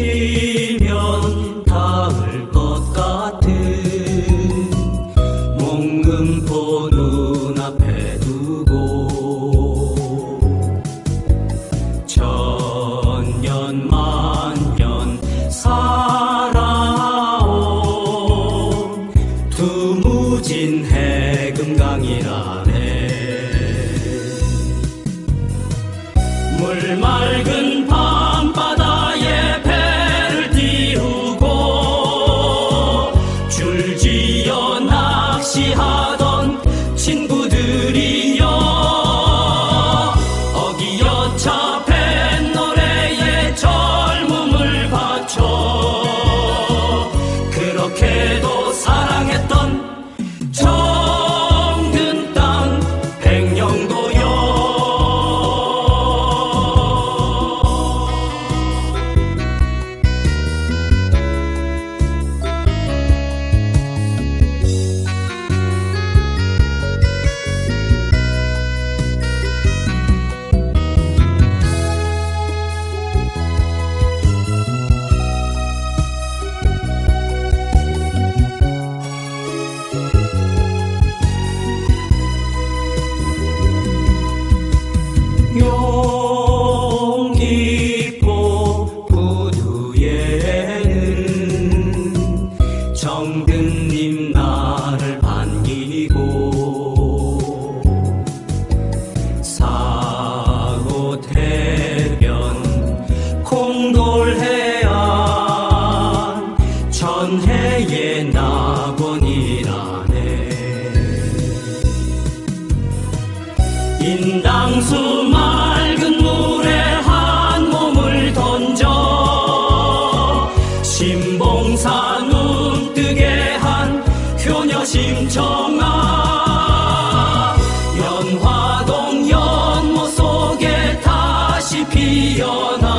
치면 닿을 것 같은 목금포 눈앞에 두고 천년 만년 살아온 두무진 해금강이라네. 물 맑은 바 전해의 낙원이라네. 인당수 맑은 물에 한 몸을 던져 심봉사 눈뜨게 한 효녀 심청아 연화동 연못 속에 다시 피어나